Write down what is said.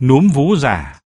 núm vú giả.